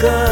good.